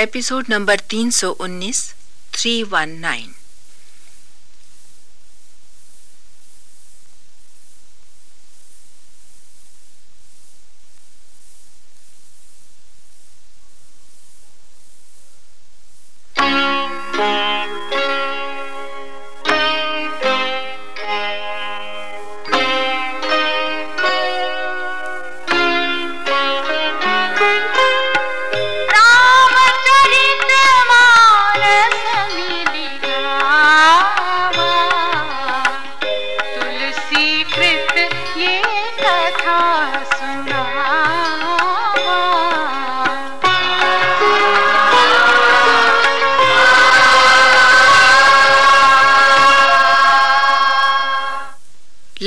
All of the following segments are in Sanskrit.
एपिसोड नंबर तीन सौ उन्नीस थ्री वन नाइन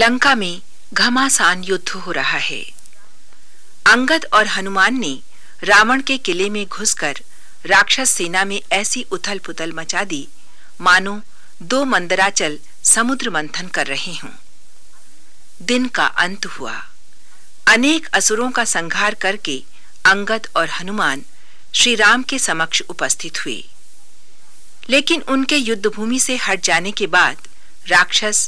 लंका में घमासान युद्ध हो रहा है अंगद और हनुमान ने रावण के किले में घुसकर राक्षस सेना में ऐसी उथल पुथल मचा दी मानो दो मंदराचल समुद्र मंथन कर रहे हों दिन का अंत हुआ अनेक असुरों का संहार करके अंगद और हनुमान श्री राम के समक्ष उपस्थित हुए लेकिन उनके युद्ध भूमि से हट जाने के बाद राक्षस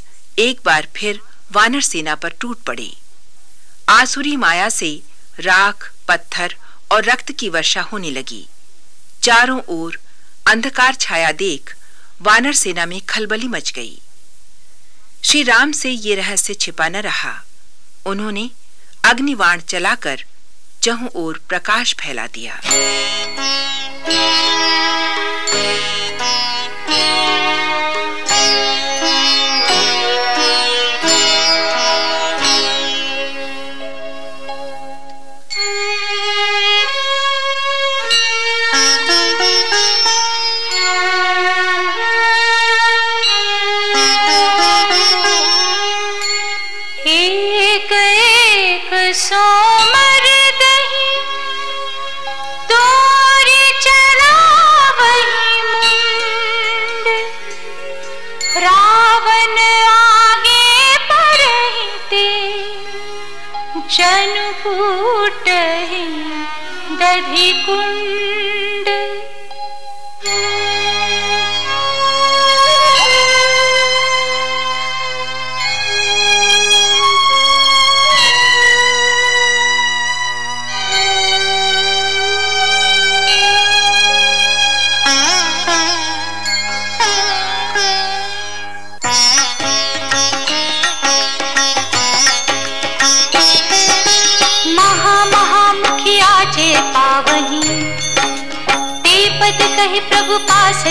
एक बार फिर वानर सेना पर टूट पड़े आसुरी माया से राख पत्थर और रक्त की वर्षा होने लगी चारों ओर अंधकार छाया देख वानर सेना में खलबली मच गई श्री राम से ये रहस्य छिपा न रहा उन्होंने अग्निवाण चलाकर चहु ओर प्रकाश फैला दिया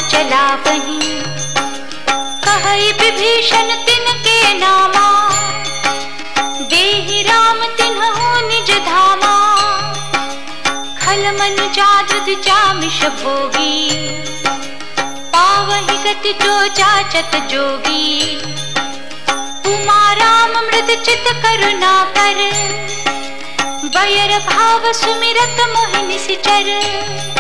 चला वहीं कहे विभीषण तिन के नामा देहि राम तिन हो निज धामा खल मन जाद जामिश भोगी पावहि गति जो जाचत जोगी राम मृद चित करुना कर बयर भाव सुमिरत मोहिनी सिचर चर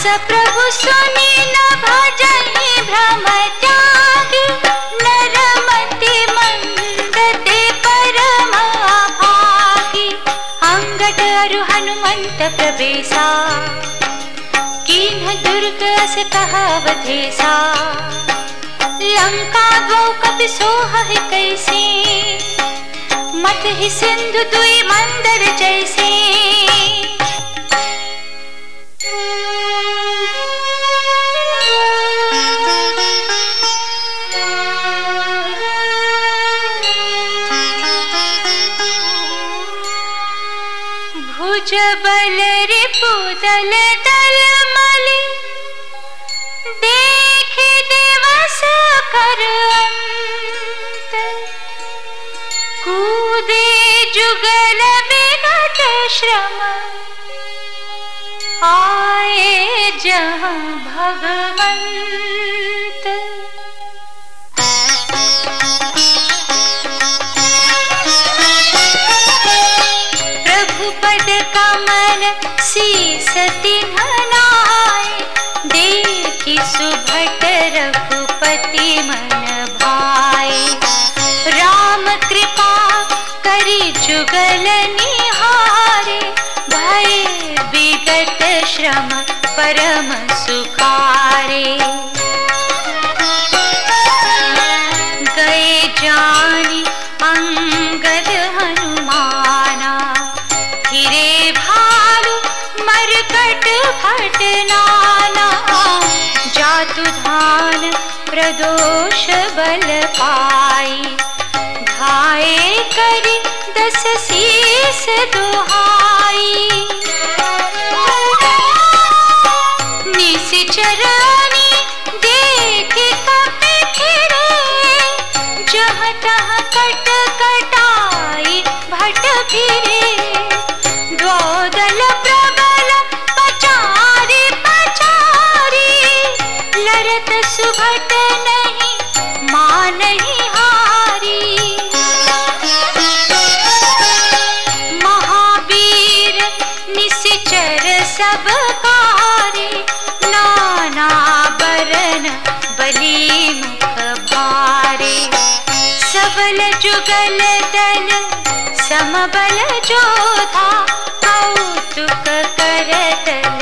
श्री प्रभु स्वामी न भजई ब्रह्मत्यागी नरमति मंगदते परमाफाकी अंगदर हनुमंत प्रवेसा कीह दुर्ग अस कहावथे सा लंका दौकति सोह है मत मतहि सिंधु दुई मंदर जइसे बलरी पुतल तल मली देख दिवस कर अंत कूदे जुगल बिगत श्रम आए जहां भगवंत रघुपति मन भाई राम कृपा करी जुगल निहारे भय विगत श्रम परम सुखारे बल पाई धाय करि दस स दुहाई युगल दल समबल जोधा औतुक करत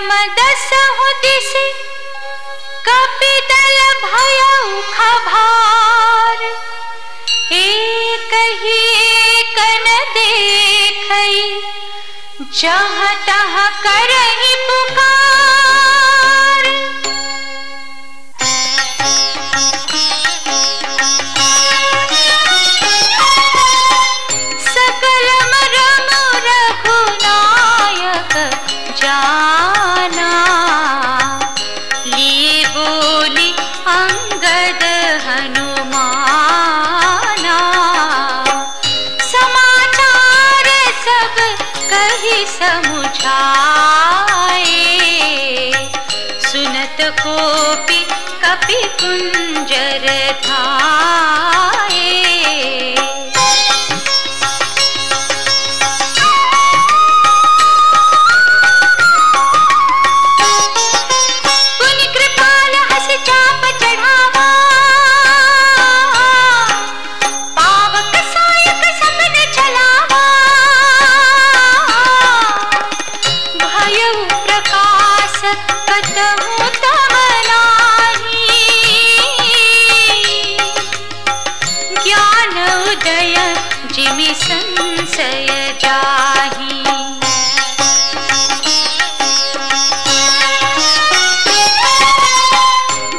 समदसहु दिशि कपिदल भयौ खभार एक ही एक न देखै जहाँ तहाँ करहि पुकार कोपि था संशय जाही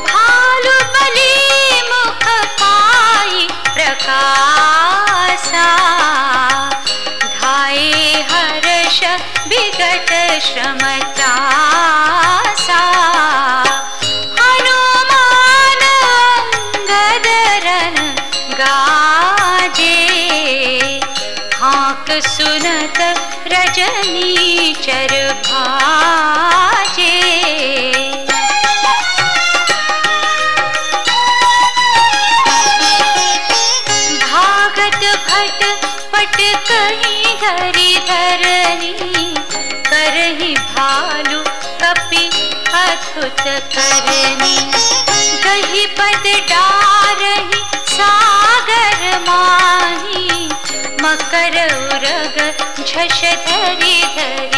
भालु बलि मुख पाई प्रकाशा धाई हर्ष विगत समता चर भाजे भागत भट पट कहीं धरी धरनी करही भालू कपि अद्भुत करनी कही पद डारही सागर माही मकर उरग झश धरी धरी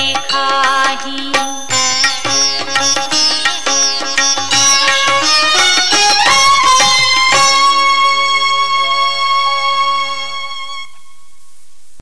नाही